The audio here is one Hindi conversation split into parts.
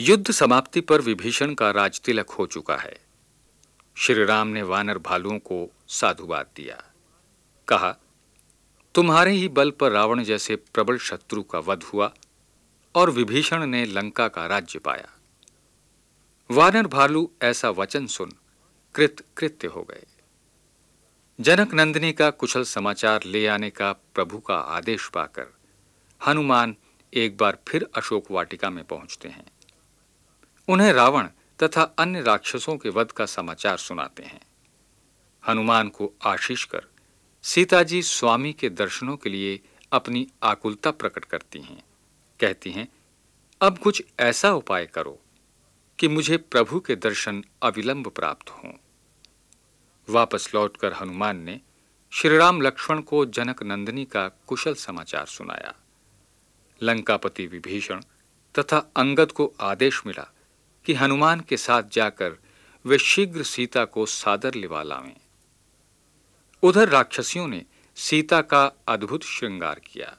युद्ध समाप्ति पर विभीषण का राजतिलक हो चुका है। श्री राम ने वानर भालुओं को साधुवाद दिया। कहा, तुम्हारे ही बल पर रावण जैसे प्रबल शत्रु का वध हुआ और विभीषण ने लंका का राज्य पाया। वानर भालू ऐसा वचन सुन कृत कृत्य हो गए। जनक नंदिनी का कुशल समाचार ले आने का प्रभु का आदेश पाकर हनुमान एक बार फिर अशोक वाटिका में पहुँचते हैं। उन्हें रावण तथा अन्य राक्षसों के वध का समाचार सुनाते हैं। हनुमान को आशीष कर सीता जी स्वामी के दर्शनों के लिए अपनी आकुलता प्रकट करती हैं। कहती हैं, अब कुछ ऐसा उपाय करो कि मुझे प्रभु के दर्शन अविलंब प्राप्त हों। वापस लौटकर हनुमान ने श्रीराम लक्ष्मण को जनक नंदिनी का कुशल समाचार सुनाया। लंकापति विभीषण तथा अंगद को आदेश मिला कि हनुमान के साथ जाकर वे शीघ्र सीता को सादर लिवा लावें। उधर राक्षसियों ने सीता का अद्भुत श्रृंगार किया।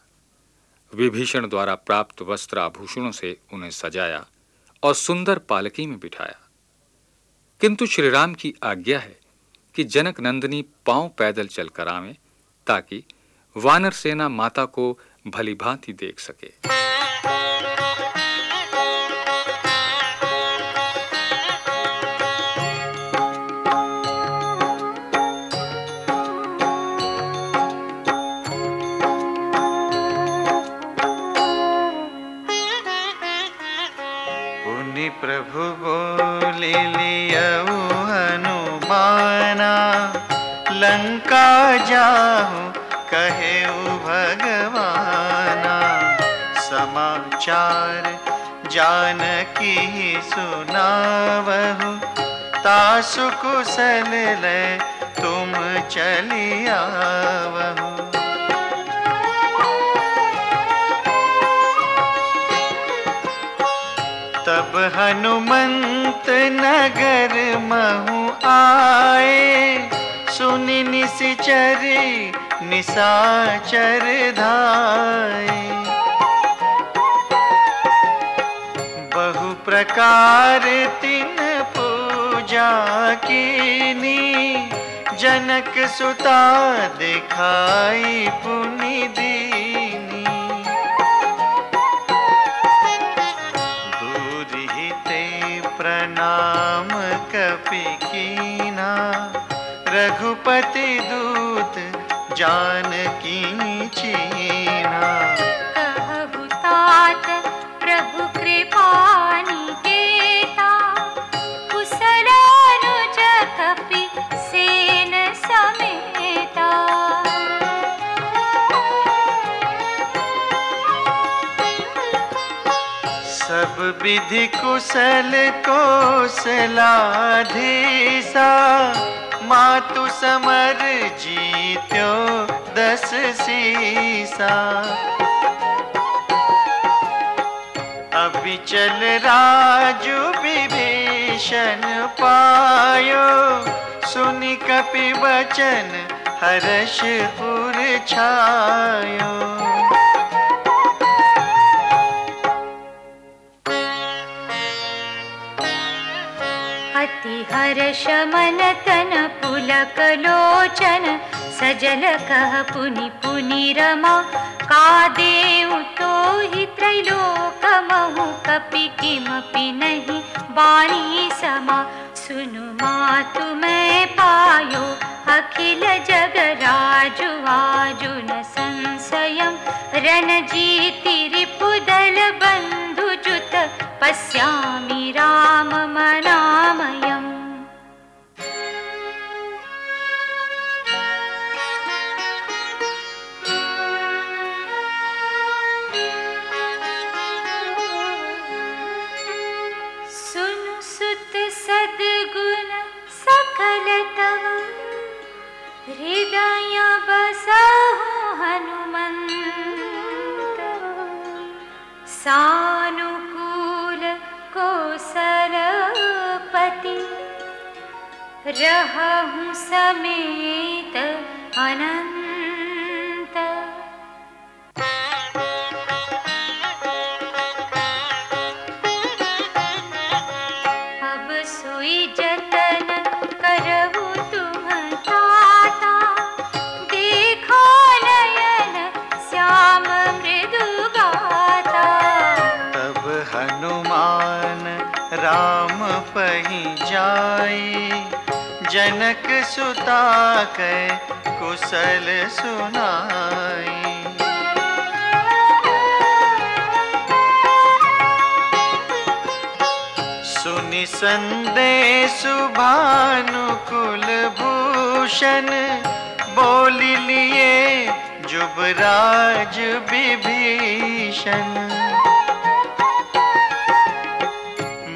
विभीषण द्वारा प्राप्त वस्त्र आभूषणों से उन्हें सजाया और सुंदर पालकी में बिठाया। किंतु श्रीराम की आज्ञा है कि जनक नंदिनी पाँव पैदल चलकर आवे ताकि वानर सेना माता को भली भांति देख सके। लंका जाऊँ कहे भगवाना। समाचार जानकी सुनावहु। तासु कुशल ले तुम चलियावहु तब हनुमंत नगर महु आए। सुनि निशर निशाचर धाय बहु प्रकार तिन पूजा कीनी, जनक सुता दिखाई पुनि दीनी। प्रणाम कपि कीना रघुपति दूत जानकी चीना। कहु तात प्रभु कृपानी केता कुशलानुज कपि सेन समेता। सब विधि कुशल कोसलाधीसा मातु समर जीत्यो दस सीसा। अभिचल राजु विभीषण पायो, सुनि कपि वचन छायो हर्ष मन तन हर्षमनतन पुलकलोचन सजलकः पुनि पुनिरमा का देवतो हि त्रैलोकमहु कपि किमपि नहि वाणी समा। सुनु मातु मे पायो अखिल जगराजु राजुन संशयं। रणजीति रिपुदलबन् पश्यामि राममनामयम्। रहा हूँ समेत अनंत। अब सोई जतन करबू तुम ताता। देखो नयन श्याम मृदु गाता। तब हनुमान राम पही जाए जनक सुता के कुशल सुनाई। सुनि संदेश भानुकुल भूषण, बोल लिए जुबराज विभीषण।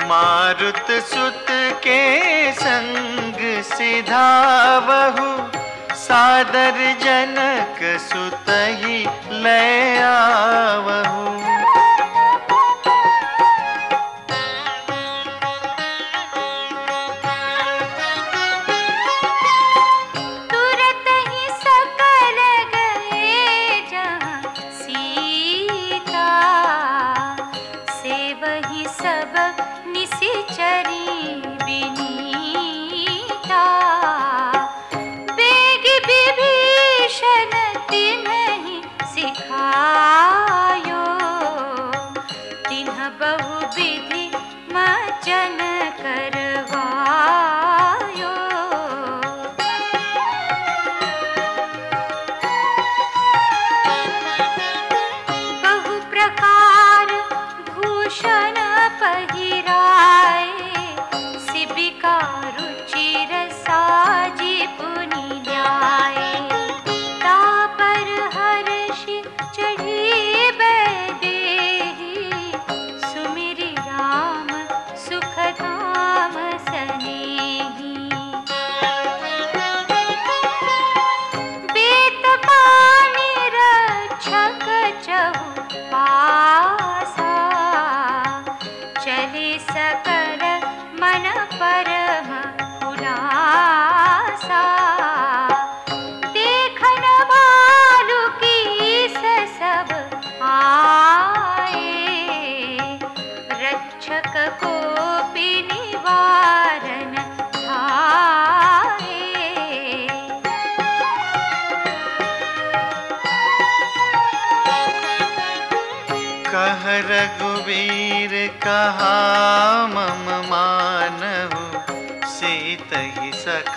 मारुत सुत के संग सिधावहु सादर जनक सुतही ले आवहु। मचन करवायो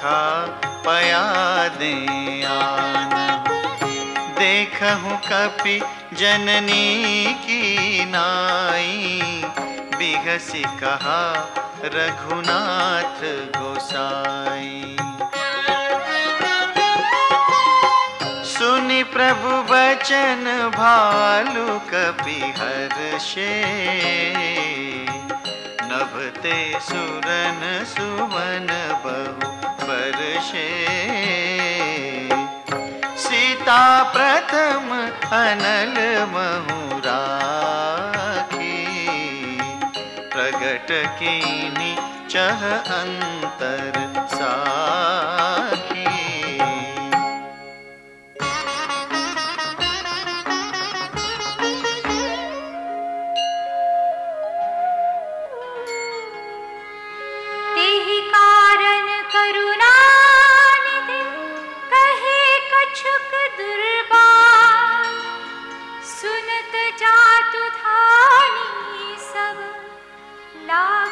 सखा पया दे देखहु कपि जननी की नाई। बिहसी कहा रघुनाथ गोसाई। सुनि प्रभु बचन भालु कपि हर हर्षे। नभते सुरन सुमन बहु परशे सीता प्रथम अनल महु राखी प्रगट कीनी चह अंतर। la